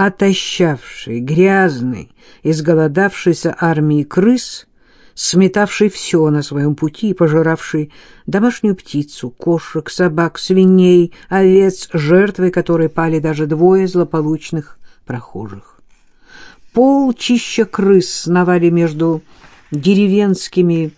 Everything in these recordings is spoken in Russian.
отощавшей, грязной, изголодавшейся армии крыс, сметавшей все на своем пути и пожиравшей домашнюю птицу, кошек, собак, свиней, овец, жертвой которой пали даже двое злополучных прохожих. Полчища крыс сновали между деревенскими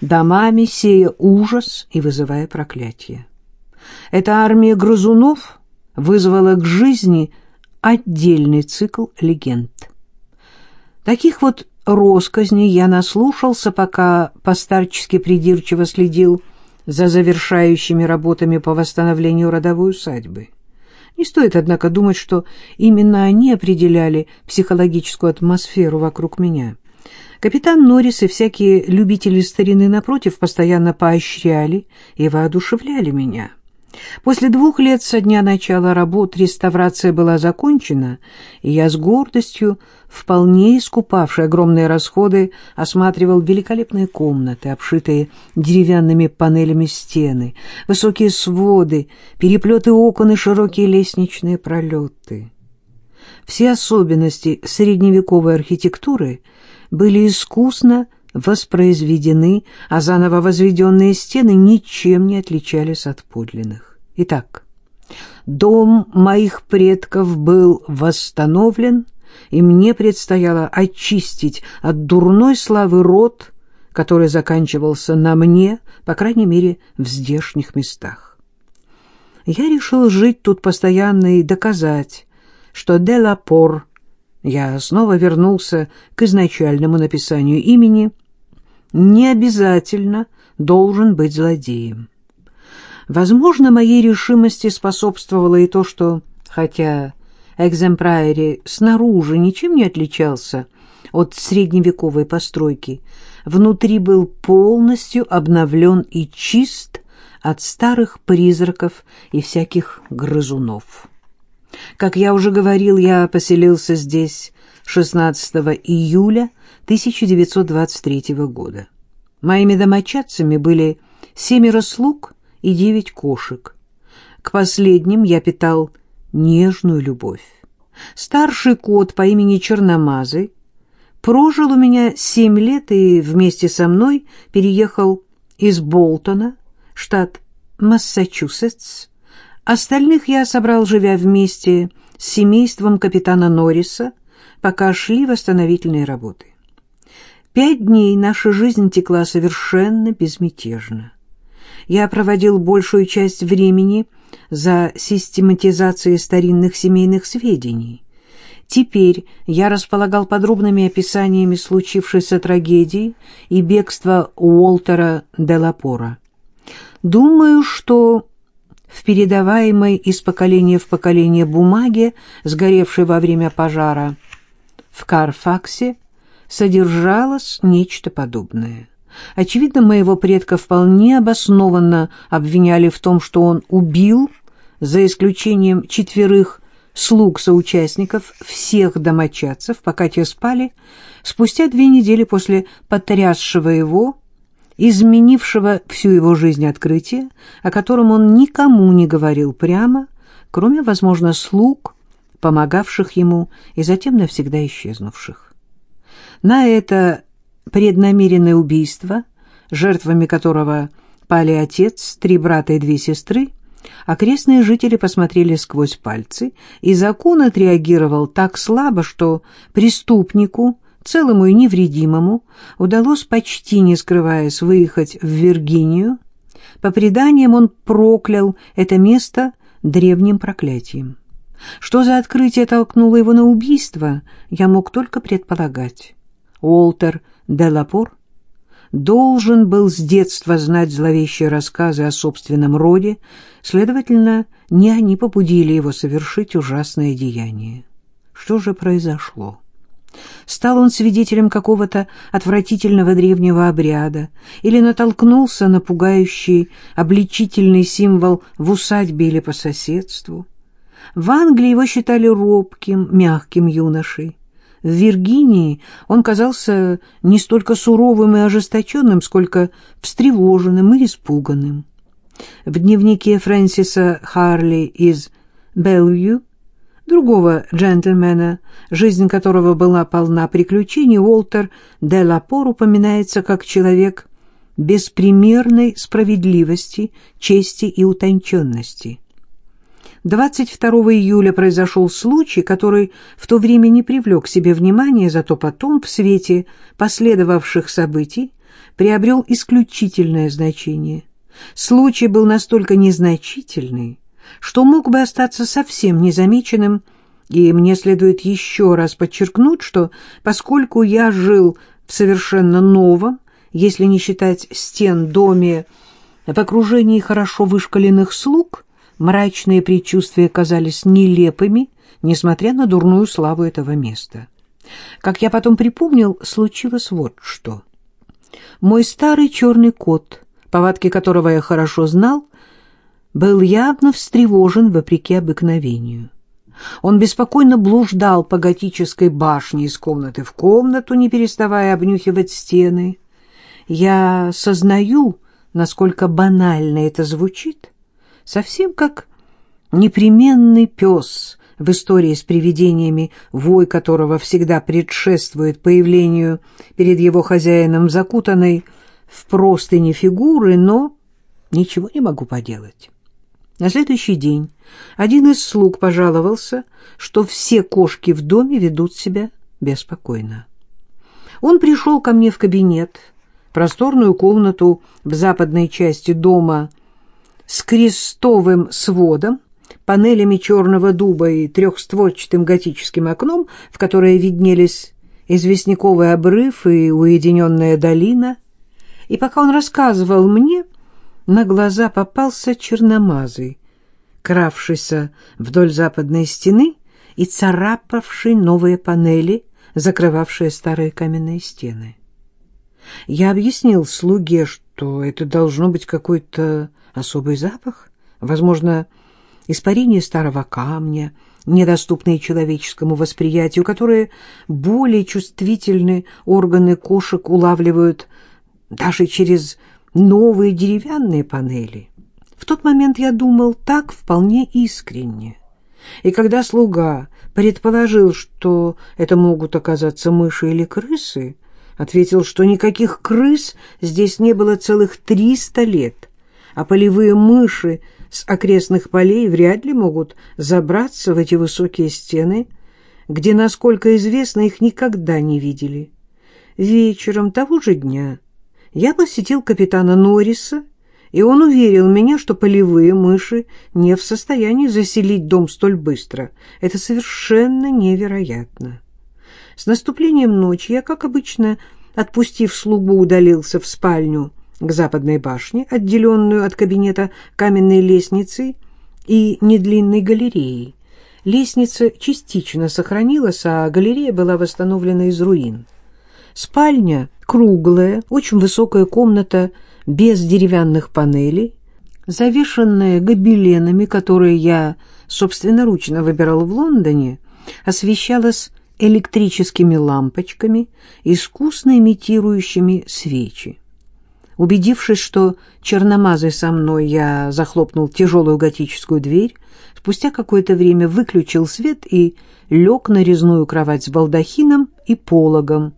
домами, сея ужас и вызывая проклятие. Эта армия грызунов вызвала к жизни отдельный цикл легенд. Таких вот росказней я наслушался, пока постарчески придирчиво следил за завершающими работами по восстановлению родовой усадьбы. Не стоит, однако, думать, что именно они определяли психологическую атмосферу вокруг меня. Капитан Норрис и всякие любители старины, напротив, постоянно поощряли и воодушевляли меня. После двух лет со дня начала работ реставрация была закончена, и я с гордостью, вполне искупавший огромные расходы, осматривал великолепные комнаты, обшитые деревянными панелями стены, высокие своды, переплеты окон и широкие лестничные пролеты. Все особенности средневековой архитектуры были искусно воспроизведены, а заново возведенные стены ничем не отличались от подлинных. Итак, дом моих предков был восстановлен, и мне предстояло очистить от дурной славы род, который заканчивался на мне, по крайней мере, в здешних местах. Я решил жить тут постоянно и доказать, что Делапор, я снова вернулся к изначальному написанию имени – не обязательно должен быть злодеем. Возможно, моей решимости способствовало и то, что, хотя экземпрайри снаружи ничем не отличался от средневековой постройки, внутри был полностью обновлен и чист от старых призраков и всяких грызунов. Как я уже говорил, я поселился здесь 16 июля 1923 года. Моими домочадцами были семеро слуг и девять кошек. К последним я питал нежную любовь. Старший кот по имени Черномазый прожил у меня семь лет и вместе со мной переехал из Болтона, штат Массачусетс. Остальных я собрал, живя вместе с семейством капитана Норриса, пока шли восстановительные работы. Пять дней наша жизнь текла совершенно безмятежно. Я проводил большую часть времени за систематизацией старинных семейных сведений. Теперь я располагал подробными описаниями случившейся трагедии и бегства Уолтера де Лапора. Думаю, что в передаваемой из поколения в поколение бумаге, сгоревшей во время пожара в Карфаксе, содержалось нечто подобное. Очевидно, моего предка вполне обоснованно обвиняли в том, что он убил, за исключением четверых слуг-соучастников, всех домочадцев, пока те спали, спустя две недели после потрясшего его, изменившего всю его жизнь открытия, о котором он никому не говорил прямо, кроме, возможно, слуг, помогавших ему и затем навсегда исчезнувших. На это преднамеренное убийство, жертвами которого пали отец, три брата и две сестры, окрестные жители посмотрели сквозь пальцы, и закон отреагировал так слабо, что преступнику, целому и невредимому, удалось почти не скрываясь выехать в Виргинию. По преданиям он проклял это место древним проклятием. Что за открытие толкнуло его на убийство, я мог только предполагать. Уолтер де Лапор должен был с детства знать зловещие рассказы о собственном роде, следовательно, не они побудили его совершить ужасное деяние. Что же произошло? Стал он свидетелем какого-то отвратительного древнего обряда или натолкнулся на пугающий обличительный символ в усадьбе или по соседству? В Англии его считали робким, мягким юношей. В Виргинии он казался не столько суровым и ожесточенным, сколько встревоженным и испуганным. В дневнике Фрэнсиса Харли из Белвью Другого джентльмена, жизнь которого была полна приключений, Уолтер де Лапор упоминается как человек беспримерной справедливости, чести и утонченности. 22 июля произошел случай, который в то время не привлек к себе внимания, зато потом, в свете последовавших событий, приобрел исключительное значение. Случай был настолько незначительный, что мог бы остаться совсем незамеченным, и мне следует еще раз подчеркнуть, что поскольку я жил в совершенно новом, если не считать стен доме, в окружении хорошо вышкаленных слуг, мрачные предчувствия казались нелепыми, несмотря на дурную славу этого места. Как я потом припомнил, случилось вот что. Мой старый черный кот, повадки которого я хорошо знал, был явно встревожен вопреки обыкновению. Он беспокойно блуждал по готической башне из комнаты в комнату, не переставая обнюхивать стены. Я сознаю, насколько банально это звучит, совсем как непременный пес в истории с привидениями, вой которого всегда предшествует появлению перед его хозяином закутанной в простыни фигуры, но ничего не могу поделать. На следующий день один из слуг пожаловался, что все кошки в доме ведут себя беспокойно. Он пришел ко мне в кабинет, просторную комнату в западной части дома с крестовым сводом, панелями черного дуба и трехстворчатым готическим окном, в которое виднелись известняковый обрыв и уединенная долина. И пока он рассказывал мне, на глаза попался черномазый, кравшийся вдоль западной стены и царапавший новые панели, закрывавшие старые каменные стены. Я объяснил слуге, что это должно быть какой-то особый запах, возможно, испарение старого камня, недоступные человеческому восприятию, которые более чувствительны органы кошек улавливают даже через новые деревянные панели. В тот момент я думал так вполне искренне. И когда слуга предположил, что это могут оказаться мыши или крысы, ответил, что никаких крыс здесь не было целых триста лет, а полевые мыши с окрестных полей вряд ли могут забраться в эти высокие стены, где, насколько известно, их никогда не видели. Вечером того же дня я посетил капитана Норриса, и он уверил меня, что полевые мыши не в состоянии заселить дом столь быстро. Это совершенно невероятно. С наступлением ночи я, как обычно, отпустив слугу, удалился в спальню к западной башне, отделенную от кабинета каменной лестницей и недлинной галереей. Лестница частично сохранилась, а галерея была восстановлена из руин. Спальня круглая, очень высокая комната без деревянных панелей, завешенная гобеленами, которые я собственноручно выбирал в Лондоне, освещалась электрическими лампочками, искусно имитирующими свечи. Убедившись, что черномазой со мной, я захлопнул тяжелую готическую дверь, спустя какое-то время выключил свет и лег на резную кровать с балдахином и пологом,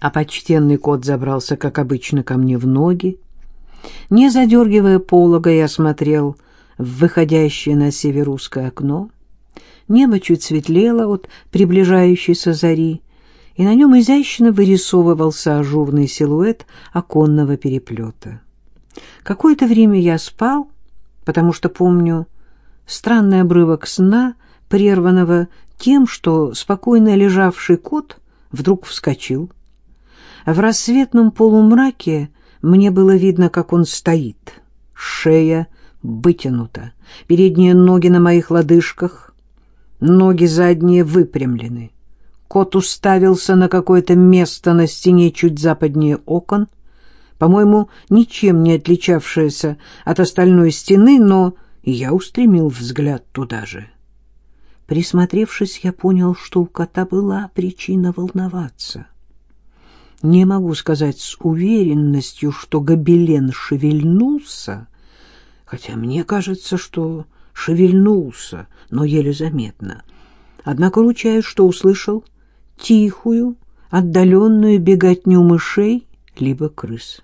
а почтенный кот забрался, как обычно, ко мне в ноги. Не задергивая полога, я смотрел в выходящее на север узкое окно. Небо чуть светлело от приближающейся зари, и на нем изящно вырисовывался ажурный силуэт оконного переплета. Какое-то время я спал, потому что помню странный обрывок сна, прерванного тем, что спокойно лежавший кот вдруг вскочил, в рассветном полумраке мне было видно, как он стоит. Шея вытянута, передние ноги на моих лодыжках, ноги задние выпрямлены. Кот уставился на какое-то место на стене чуть западнее окон, по-моему, ничем не отличавшееся от остальной стены, но я устремил взгляд туда же. Присмотревшись, я понял, что у кота была причина волноваться — не могу сказать с уверенностью, что гобелен шевельнулся, хотя мне кажется, что шевельнулся, но еле заметно. Однако ручаюсь, что услышал тихую, отдаленную беготню мышей либо крыс.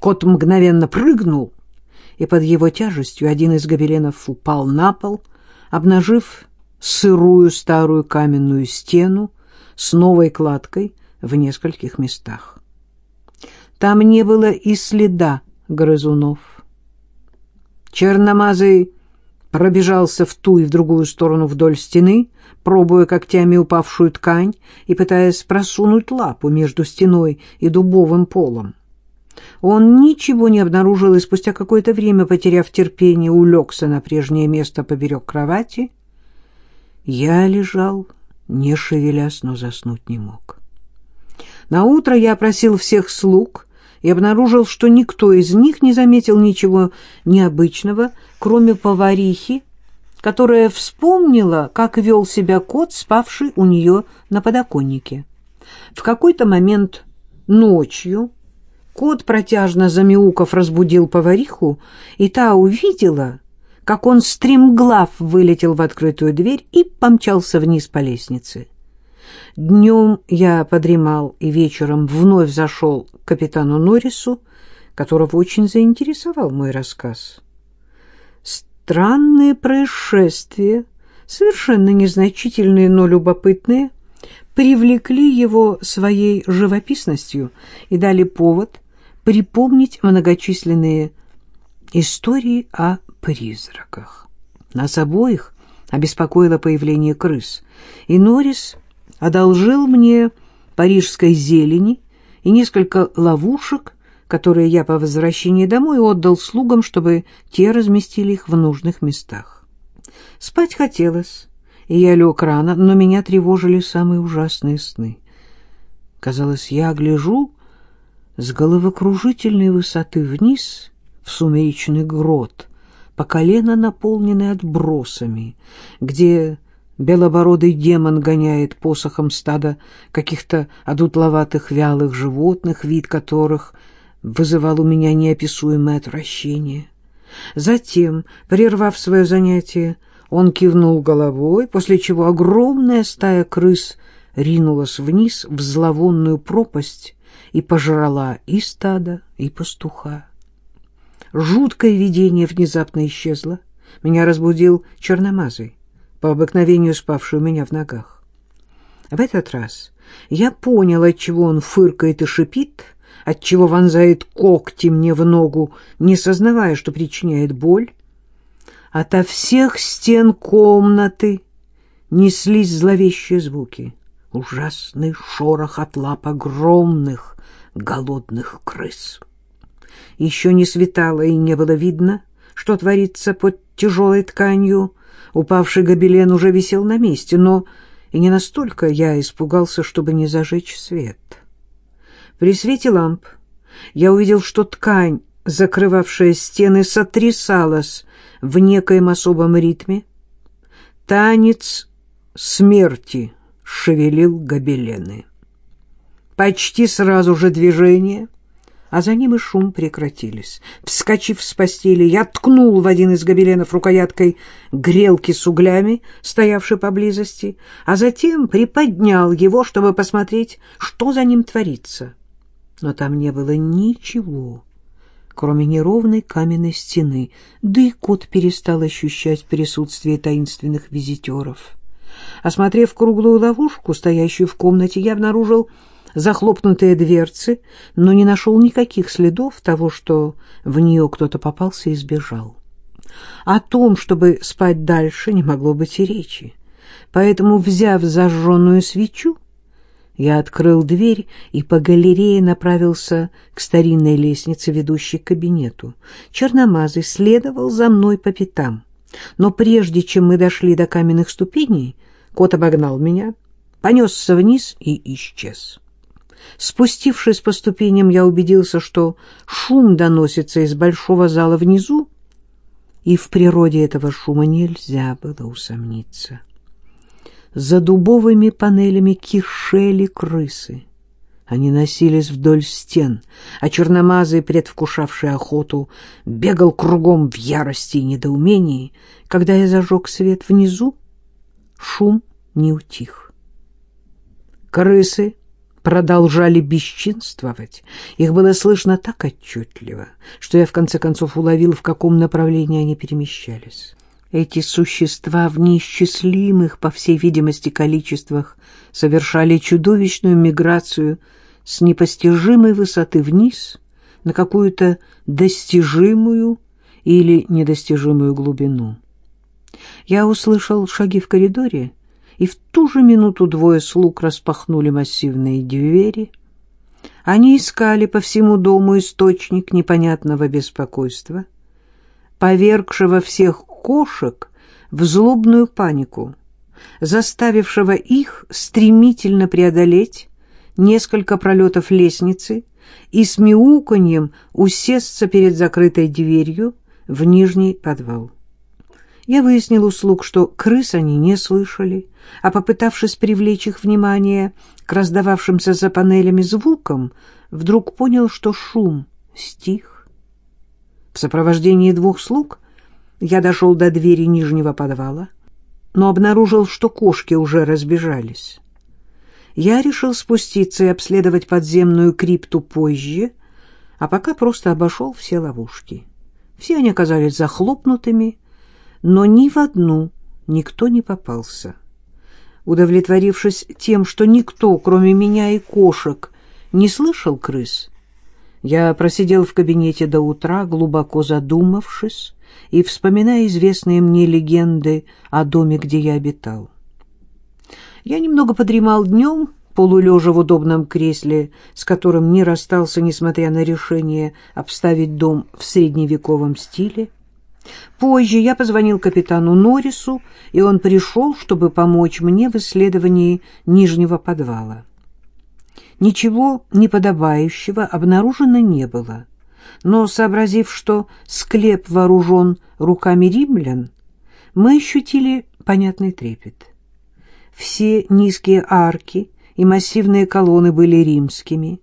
Кот мгновенно прыгнул, и под его тяжестью один из гобеленов упал на пол, обнажив сырую старую каменную стену с новой кладкой в нескольких местах. Там не было и следа грызунов. Черномазый пробежался в ту и в другую сторону вдоль стены, пробуя когтями упавшую ткань и пытаясь просунуть лапу между стеной и дубовым полом. Он ничего не обнаружил и спустя какое-то время, потеряв терпение, улегся на прежнее место поберег кровати. Я лежал, не шевелясь, но заснуть не мог. Наутро я опросил всех слуг и обнаружил, что никто из них не заметил ничего необычного, кроме поварихи, которая вспомнила, как вел себя кот, спавший у нее на подоконнике. В какой-то момент ночью Кот, протяжно замяуков, разбудил повариху, и та увидела, как он стремглав вылетел в открытую дверь и помчался вниз по лестнице. Днем я подремал и вечером вновь зашел к капитану Норрису, которого очень заинтересовал мой рассказ. Странные происшествия, совершенно незначительные, но любопытные, привлекли его своей живописностью и дали повод припомнить многочисленные истории о призраках. Нас обоих обеспокоило появление крыс, и Норрис одолжил мне парижской зелени и несколько ловушек, которые я по возвращении домой отдал слугам, чтобы те разместили их в нужных местах. Спать хотелось, и я лег рано, но меня тревожили самые ужасные сны. Казалось, я гляжу с головокружительной высоты вниз в сумеречный грот, по колено наполненный отбросами, где белобородый демон гоняет посохом стада каких-то одутловатых вялых животных, вид которых вызывал у меня неописуемое отвращение. Затем, прервав свое занятие, он кивнул головой, после чего огромная стая крыс ринулась вниз в зловонную пропасть, и пожрала и стадо, и пастуха. Жуткое видение внезапно исчезло. Меня разбудил черномазый, по обыкновению спавший у меня в ногах. В этот раз я понял, отчего он фыркает и шипит, отчего вонзает когти мне в ногу, не сознавая, что причиняет боль. Ото всех стен комнаты неслись зловещие звуки. Ужасный шорох от лап огромных, голодных крыс. Еще не светало и не было видно, что творится под тяжелой тканью. Упавший гобелен уже висел на месте, но и не настолько я испугался, чтобы не зажечь свет. При свете ламп я увидел, что ткань, закрывавшая стены, сотрясалась в некоем особом ритме. Танец смерти шевелил гобелены. Почти сразу же движение, а за ним и шум прекратились. Вскочив с постели, я ткнул в один из гобеленов рукояткой грелки с углями, стоявшей поблизости, а затем приподнял его, чтобы посмотреть, что за ним творится. Но там не было ничего, кроме неровной каменной стены, да и кот перестал ощущать присутствие таинственных визитеров. Осмотрев круглую ловушку, стоящую в комнате, я обнаружил захлопнутые дверцы, но не нашел никаких следов того, что в нее кто-то попался и сбежал. О том, чтобы спать дальше, не могло быть и речи. Поэтому, взяв зажженную свечу, я открыл дверь и по галерее направился к старинной лестнице, ведущей к кабинету. Черномазый следовал за мной по пятам. Но прежде чем мы дошли до каменных ступеней, кот обогнал меня, понесся вниз и исчез. Спустившись по ступеням, я убедился, что шум доносится из большого зала внизу, и в природе этого шума нельзя было усомниться. За дубовыми панелями кишели крысы. Они носились вдоль стен, а черномазый, предвкушавший охоту, бегал кругом в ярости и недоумении. Когда я зажег свет внизу, шум не утих. Крысы продолжали бесчинствовать. Их было слышно так отчетливо, что я в конце концов уловил, в каком направлении они перемещались. Эти существа в неисчислимых, по всей видимости, количествах совершали чудовищную миграцию с непостижимой высоты вниз на какую-то достижимую или недостижимую глубину. Я услышал шаги в коридоре, и в ту же минуту двое слуг распахнули массивные двери. Они искали по всему дому источник непонятного беспокойства, повергшего всех кошек в злобную панику, заставившего их стремительно преодолеть несколько пролетов лестницы и с мяуканьем усесться перед закрытой дверью в нижний подвал. Я выяснил у слуг, что крыс они не слышали, а попытавшись привлечь их внимание к раздававшимся за панелями звукам, вдруг понял, что шум стих. В сопровождении двух слуг я дошел до двери нижнего подвала, но обнаружил, что кошки уже разбежались. Я решил спуститься и обследовать подземную крипту позже, а пока просто обошел все ловушки. Все они оказались захлопнутыми, но ни в одну никто не попался. Удовлетворившись тем, что никто, кроме меня и кошек, не слышал крыс, я просидел в кабинете до утра, глубоко задумавшись и вспоминая известные мне легенды о доме, где я обитал. Я немного подремал днем, полулежа в удобном кресле, с которым не расстался, несмотря на решение обставить дом в средневековом стиле. Позже я позвонил капитану Норрису, и он пришел, чтобы помочь мне в исследовании нижнего подвала. Ничего неподобающего обнаружено не было, но, сообразив, что склеп вооружен руками римлян, мы ощутили понятный трепет. Все низкие арки и массивные колонны были римскими,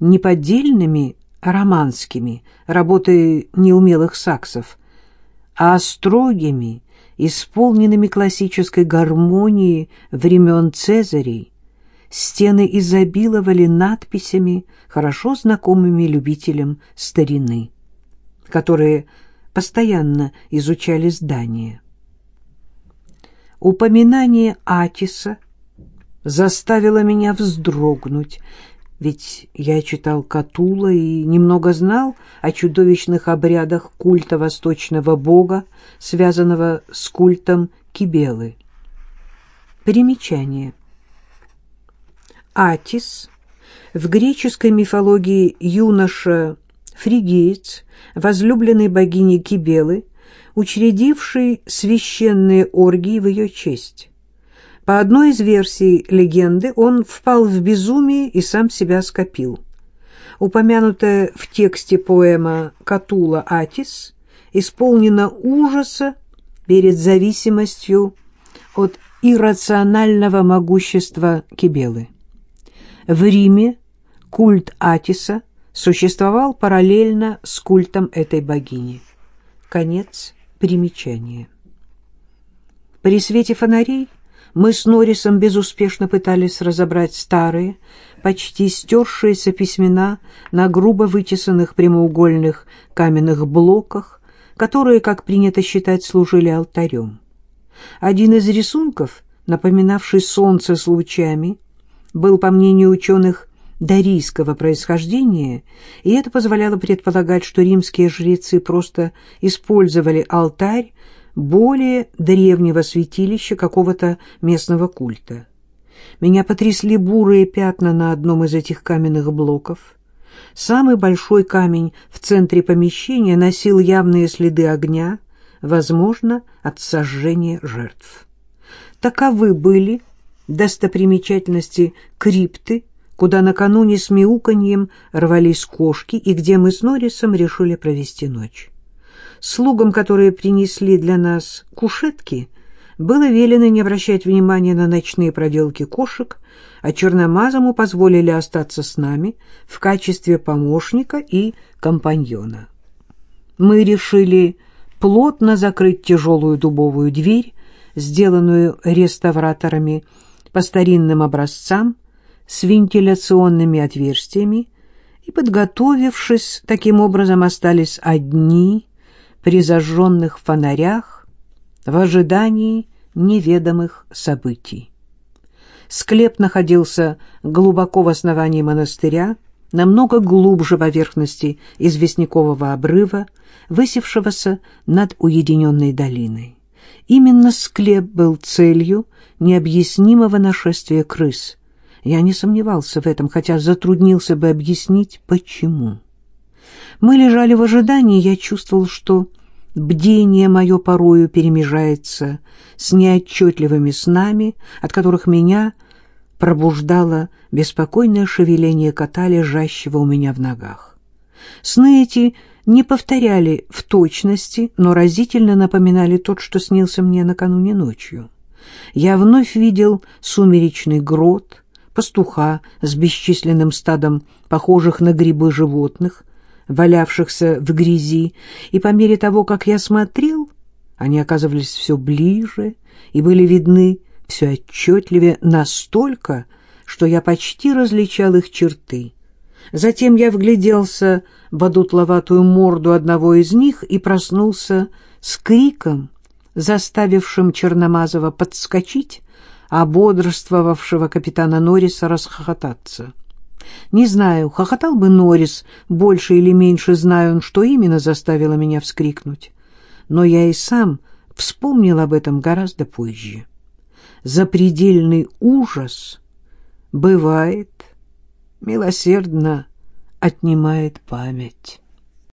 неподдельными, романскими, работы неумелых саксов, а строгими, исполненными классической гармонии времен Цезарей, стены изобиловали надписями, хорошо знакомыми любителям старины, которые постоянно изучали здания. Упоминание Атиса заставило меня вздрогнуть, ведь я читал Катула и немного знал о чудовищных обрядах культа восточного бога, связанного с культом Кибелы. Примечание. Атис в греческой мифологии юноша фригиец, возлюбленный богини Кибелы, учредивший священные оргии в ее честь. По одной из версий легенды он впал в безумие и сам себя скопил. Упомянутая в тексте поэма «Катула Атис» исполнена ужаса перед зависимостью от иррационального могущества Кибелы. В Риме культ Атиса существовал параллельно с культом этой богини. Конец примечания. При свете фонарей мы с Норрисом безуспешно пытались разобрать старые, почти стершиеся письмена на грубо вытесанных прямоугольных каменных блоках, которые, как принято считать, служили алтарем. Один из рисунков, напоминавший солнце с лучами, был, по мнению ученых, дарийского происхождения, и это позволяло предполагать, что римские жрецы просто использовали алтарь более древнего святилища какого-то местного культа. Меня потрясли бурые пятна на одном из этих каменных блоков. Самый большой камень в центре помещения носил явные следы огня, возможно, от сожжения жертв. Таковы были достопримечательности крипты, куда накануне с мяуканьем рвались кошки и где мы с Норрисом решили провести ночь. Слугам, которые принесли для нас кушетки, было велено не обращать внимания на ночные проделки кошек, а черномазому позволили остаться с нами в качестве помощника и компаньона. Мы решили плотно закрыть тяжелую дубовую дверь, сделанную реставраторами по старинным образцам с вентиляционными отверстиями, и, подготовившись, таким образом остались одни при зажженных фонарях в ожидании неведомых событий. Склеп находился глубоко в основании монастыря, намного глубже поверхности известнякового обрыва, высевшегося над уединенной долиной. Именно склеп был целью необъяснимого нашествия крыс. Я не сомневался в этом, хотя затруднился бы объяснить, почему. Мы лежали в ожидании, я чувствовал, что бдение мое порою перемежается с неотчетливыми снами, от которых меня пробуждало беспокойное шевеление кота, лежащего у меня в ногах. Сны эти не повторяли в точности, но разительно напоминали тот, что снился мне накануне ночью. Я вновь видел сумеречный грот, пастуха с бесчисленным стадом похожих на грибы животных, валявшихся в грязи, и по мере того, как я смотрел, они оказывались все ближе и были видны все отчетливее настолько, что я почти различал их черты. Затем я вгляделся в одутловатую морду одного из них и проснулся с криком, заставившим Черномазова подскочить, а бодрствовавшего капитана Норриса расхохотаться. Не знаю, хохотал бы Норрис, больше или меньше знаю он, что именно заставило меня вскрикнуть. Но я и сам вспомнил об этом гораздо позже. Запредельный ужас бывает, милосердно отнимает память.